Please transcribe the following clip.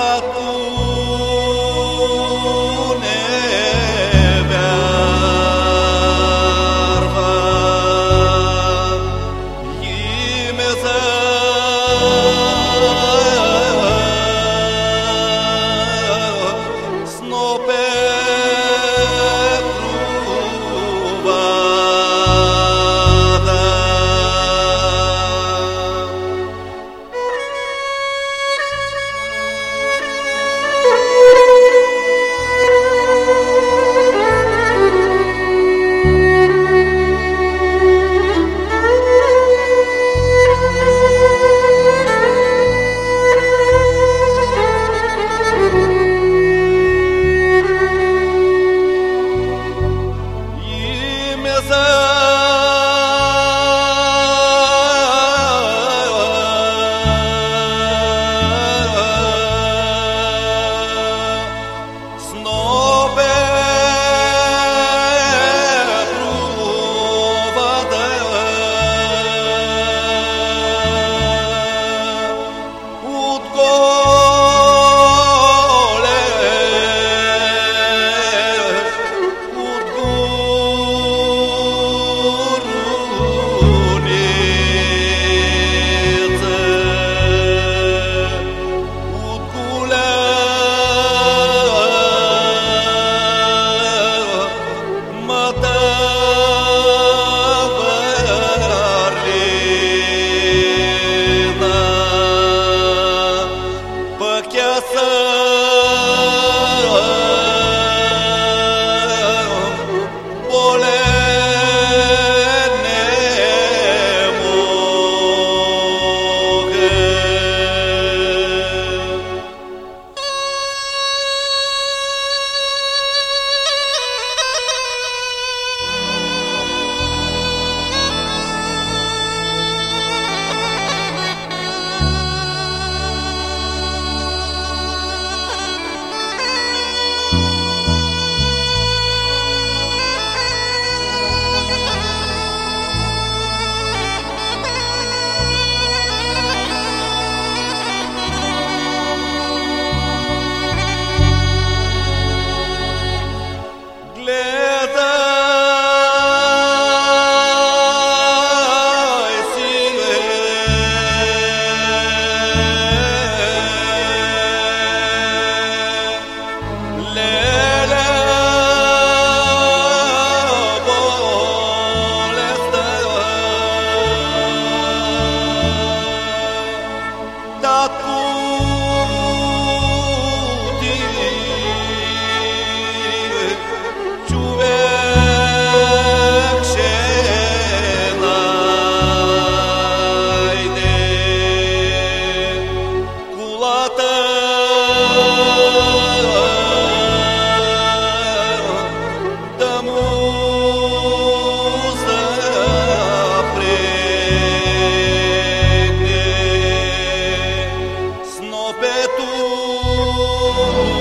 tu Senhor.